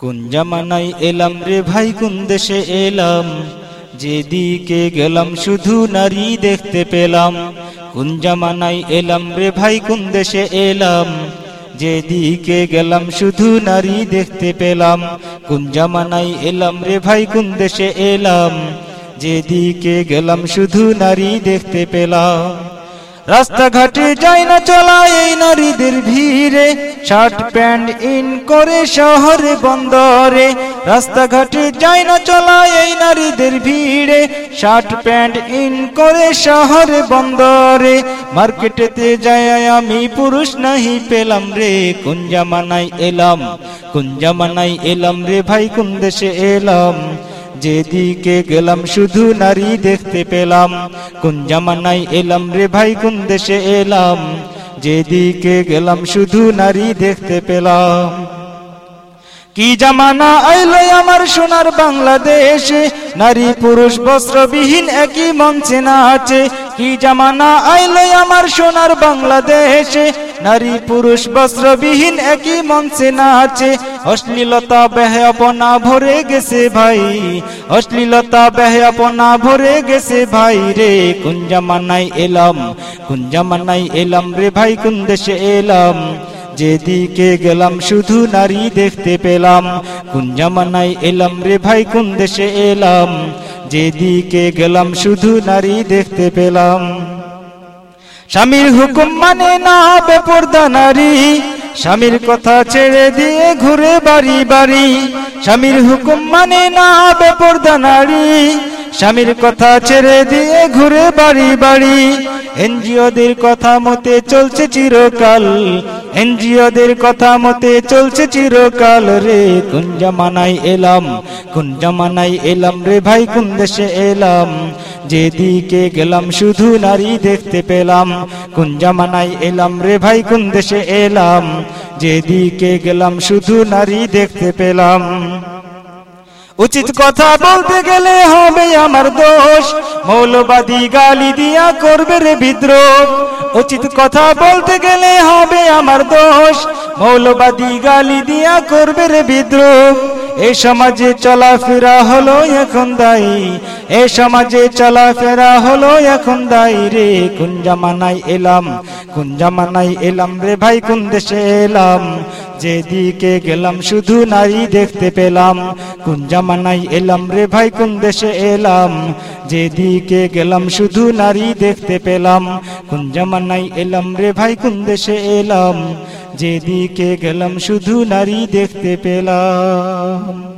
কোন জামানাই এলাম রে ভাই, কোন দেশে এলাম? যেদিকে গেলাম শুধু নারী দেখতে পেলাম। কোন জামানাই এলাম রে ভাই, কোন দেশে এলাম? যেদিকে গেলাম শুধু নারী দেখতে পেলাম। কোন জামানাই এলাম রে ভাই, কোন দেশে এলাম? যেদিকে গেলাম শুধু নারী দেখতে পেলাম। রাস্তাঘাটে যাই না চলা এই নারীদের ভিড়ে। শার্ট প্যান্ট ইন করে শহরে বন্দরে। রাস্তাঘাটে যাই না চলা এই নারীদের ভিড়ে। শার্ট প্যান্ট ইন করে শহরে বন্দরে। মার্কেটেতে যাই আমি, পুরুষ নাহি পেলাম রে। কোন জামানাই এলাম, কোন জামানাই এলাম রে ভাই, কোন দেশে এলাম? যেদিকে গেলাম শুধু নারী দেখতে পেলাম। কোন জামানাই এলাম রে ভাই, কোন দেশে এলাম? যেদিকে গেলাম শুধু নারী দেখতে পেলাম। কি জামানা আইলো আমার সোনার বাংলাদেশে? নারী, পুরুষ, বস্ত্রবিহীন একই মঞ্চে নাচে। কি জামানা আইলো আমার সোনার বাংলাদেশে? নারী, পুরুষ, বস্ত্রবিহীন একই মঞ্চে নাচে। অশ্লীলতা বেহাপনা ভরে গেছে ভাই। অশ্লীলতা বেহাপনা ভরে গেছে ভাই রে। কোন জামানাই এলাম? কোন জামানাই এলাম রে ভাই? কোন দেশে এলাম? যেদিকে গেলাম, শুধু নারী দেখতে পেলাম। কোন জামানাই এলাম রে ভাই, কোন দেশে এলাম? যেদিকে গেলাম, শুধু নারী দেখতে পেলাম। স্বামীর হুকুম মানে না বেপর্দা নারী। স্বামীর কথা ছেড়ে দিয়ে ঘুরে বাড়ি বাড়ি। স্বামীর হুকুম মানে না বেপর্দা নারী। স্বামীর কথা ছেড়ে দিয়ে ঘুরে বাড়ি বাড়ি। এনজিওদের কথা মতে চলছে চিরকাল। এনজিওদের কথা মতে চলছে চিরকাল রে। কোন জামানাই এলাম, কোন জামানাই এলাম রে ভাই, কোন দেশে এলাম? যেদিকে গেলাম শুধু নারী দেখতে পেলাম। কোন জামানাই এলাম রে ভাই, কোন দেশে এলাম? যেদিকে গেলাম শুধু নারী দেখতে পেলাম। উচিত কথা বলতে গেলে হবে আমার দোষ। মৌলবাদী গালি দিয়া করবে রে বিদ্রোহ। উচিত কথা বলতে গেলে হবে আমার দোষ। মৌলবাদী গালি দিয়া করবে রে বিদ্রোহ। এ সমাজে চলাফেরা হলো এখন দায়ী। এ সমাজে চলাফেরা হলো এখন দায়ী রে। কোন জামানায় এলাম, কোন জামানায় এলাম রে ভাই, কোন দেশে এলাম? যেদিকে গেলাম শুধু নারী দেখতে পেলাম। কোন জামানায় এলাম রে ভাই, কোন দেশে এলাম? যেদিকে গেলাম শুধু নারী দেখতে পেলাম। কোন জামানাই এলাম রে ভাই, কোন দেশে এলাম? যেদিকে গেলাম শুধু নারী দেখতে পেলাম।